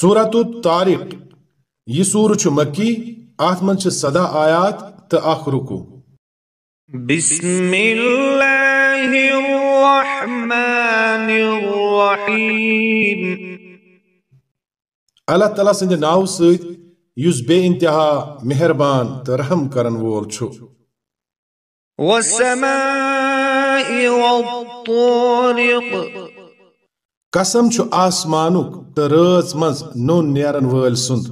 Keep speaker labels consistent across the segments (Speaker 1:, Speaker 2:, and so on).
Speaker 1: سورت الطارق. یہ سور چھ مکی ات من چھ سدہ آیات تو اخ رکو
Speaker 2: بسم اللہ الرحمن الرحیم.
Speaker 1: اللہ تعالیٰ سند ناو سۭتۍ یُس بے انتہا مہربان تو رحم کرن وول چھُ
Speaker 2: والسماء والطارق.
Speaker 1: قسم چھُ آسمانُک تہٕ رٲژ منٛز نوٚن نیرن وٲلۍ سُنٛد۔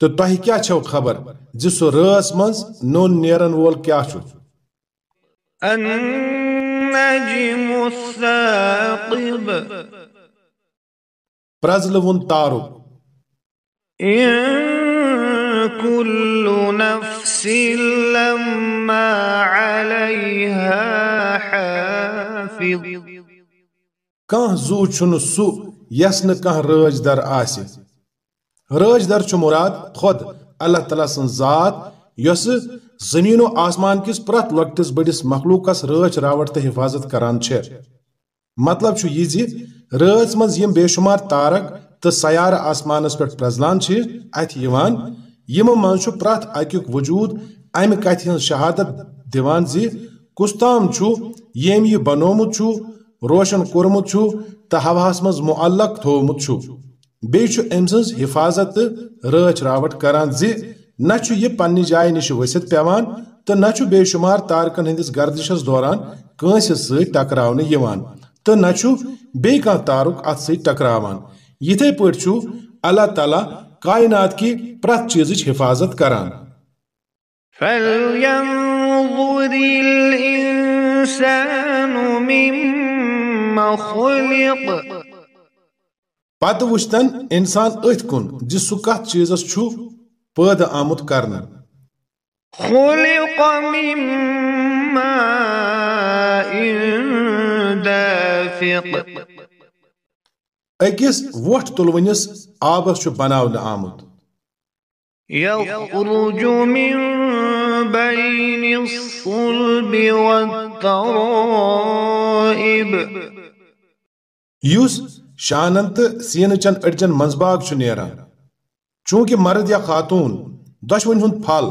Speaker 1: تہٕ تۄہہِ کیٛاہ چھو خبر؟ زِ سُہ رٲژ منٛز نوٚن نیرن وول کیٛاہ چھُ؟
Speaker 2: الثاقب۔
Speaker 1: پرزلوُن تارُک۔
Speaker 2: كل نفس لما عليها حافظ.
Speaker 1: کانٛہہ زُو چھُنہٕ سُہ یس نہٕ کانٛہہ رٲج در آسہِ. رٲج در چھُ مُراد خۄد اللہ تعالیٰ سٕنٛز ذات یۄسہٕ زمین و آسمان کس پرٛٮ۪تھ لۄکٹِس بٔڑِس مخلوٗقس رٲچھ راوٹ تہٕ حفاظت کران چھےٚ مطلب چھُ یہِ زِ رٲژ منٛز یِم بے شُمار تارک تہٕ سیارٕ آسمانس پٮ۪ٹھ پرٛزلان چھِ، اَتھِ یِوان یِمو منٛز چھُ پرٛٮ۪تھ اکیُک وجوٗد امہِ کتھِ ہٕنٛز شہادت دِوان زِ کُس تام چھُ، ییٚمۍ یہِ بنومُت چھُ، روشن کوٚرمُت چھُ تہٕ ہوہس منٛز معلق تھوٚومُت چھُ۔ بیٚیہِ چھُ أمۍ سٕنٛز حفاظت تہٕ رٲچھ راوٹ کران زِ نہ چھُ یہِ پننہِ جایہِ نِش ؤسِتھ پیوان تہٕ نہ چھُ بے شُمار تارکن ہٕنٛدِس گردشس دوران کٲنٛسہِ سۭتۍ ٹکراونہٕ یِوان تہٕ نہ چھُ بیٚیہِ کانٛہہ تارُک اتھ سۭتۍ ٹکراوان۔ یِتھے پٲٹھۍ چھُ اللہ تعالیٰ کائنات کہِ پرٛٮ۪تھ چیٖزٕچ حفاظت کران۔
Speaker 2: فلينظر الإنسان مما خلق۔
Speaker 1: پتہٕ وٕچھتن انسان أتھۍ کُن زِ سُہ کتھ چیٖزس چھُ پٲدٕ آمُت کرنہٕ۔
Speaker 2: خلق من ماء دافق۔
Speaker 1: أکِس وۄٹھ تُلوٕنِس آبس چھُ بناونہٕ آمُت
Speaker 2: يخرج من بين الصلب والترائب.
Speaker 1: یُس شانن تہٕ سیٖنہٕ چن أڈجن منٛزباگ چھُ نیران چوٗنٛکہِ مرد یا خاتوٗن دۄشوٕنی ہُنٛد پھل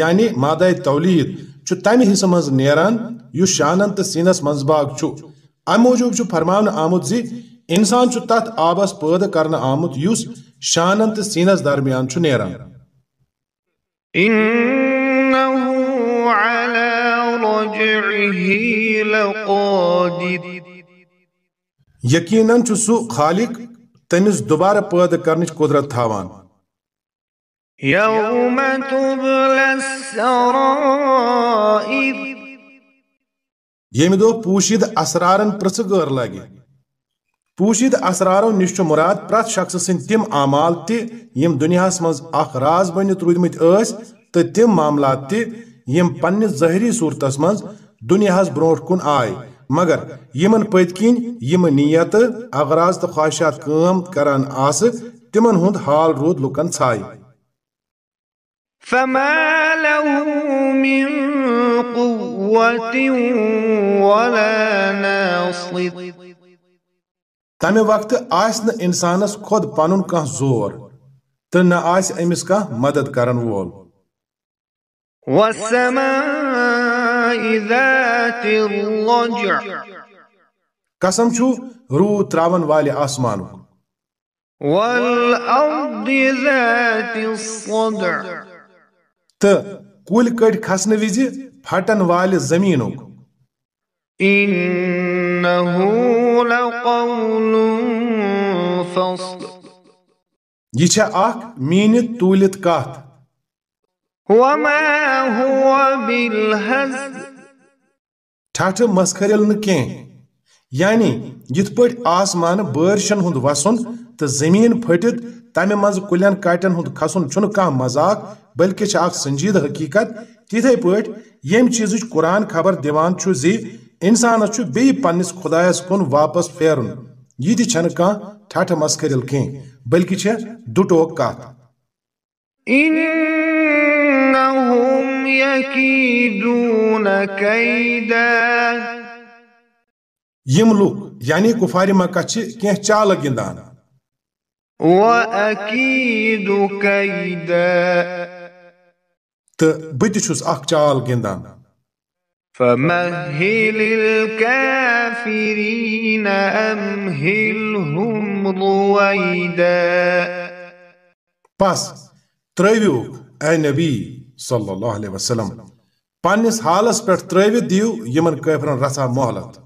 Speaker 1: یعنی مادے تولید چھُ تمہِ حصہٕ منٛز نیران یُس شانن تہٕ سیٖنس منٛزباگ چھُ امہِ موٗجوٗب چھُ فرماونہٕ آمُت زِ انسان تتھ آبس پٲدٕ کرنہٕ آمُت یُس شانن تہٕ سیٖنس درمیان نیران یقیناً سُہ خالق تٔمِس دُبارٕ پٲدٕ کرنٕچ قُدرت تھاوان۔
Speaker 2: يوم تبلى السرائر۔
Speaker 1: دۄہ پوٗشیٖد اسرارن پرٛژھٕ غٲر لگہِ پوٗشیٖد اسرارو نِش چھُ مُراد پرٛٮ۪تھ شخصہٕ سٕنٛدۍ تِم اعمال تہِ یِم دُنیاہس منٛز اکھ راز بٔنِتھ روٗدمٕتۍ ٲسۍ تہٕ تِم معاملات تہِ یِم پننِس ظٲہری صوٗرتس منٛز دُنیاہس برونٛٹھ کُن آے مگر یِمن پٔتۍ کِنۍ یِم نیتہٕ اغراض تہٕ خواہشات کٲم کران آسہٕ تِمن ہُنٛد حال روٗد لُکن ژھایہِ
Speaker 2: فما له من قوة ولا ناصر۔
Speaker 1: تمہِ وقتہٕ آسہِ نہٕ انسانس خۄد پنُن کانٛہہ زور تہٕ نہ آسہِ أمِس کانٛہہ مدد کرن وول۔ قسم چھُ روٗد تراون
Speaker 2: ذات الصدع
Speaker 1: تہٕ کُلۍ کٔٹۍ کھسنہٕ وِزِ پھٹن والہِ زمیٖنُک۔
Speaker 2: إنه لقول فصل
Speaker 1: یہِ چھےٚ اکھ میٖنِتھ توٗلِتھ کتھ۔
Speaker 2: وما هو بالهزل
Speaker 1: مسخرل نہٕ کینٛہہ۔ یعنی یِتھ پٲٹھۍ آسمانہٕ بٲرشن ہُنٛد وسُن تہٕ زمیٖن پھٔٹِتھ تمہِ منٛزٕ کُلٮ۪ن کاٹٮ۪ن ہُنٛد کھسُن کانٛہہ مذاق بلکہِ چھِ سنجیدٕ حقیٖقت۔ تِتھے پٲٹھۍ ییٚمہِ چیٖزٕچ قرآن خبر دِوان چھُ زِ انسانس چھُ بیٚیہِ پننِس خۄدایس کُن واپس پھیرُن یہِ تہِ چھنہٕ کانٛہہ ٹھٹھٕ مسخرل بلکہِ چھےٚ دُٹوک
Speaker 2: كيدا
Speaker 1: یم لوگ یعنی کفار مکہ چھ کینٛہہ چالہٕ گِنٛدان۔
Speaker 2: وأكيد كيدا۔
Speaker 1: تہٕ بہٕ تہِ چھُس اکھ چال گِنٛدان۔
Speaker 2: فمهل الكافرين أمهلهم رويدا.
Speaker 1: پس ترٲوِو اے نبی صلی اللہ علیہ وسلم. پننس حالس پٮ۪ٹھ ترٲوِتھ دِیو یمن کٲفرن رژھا مہلت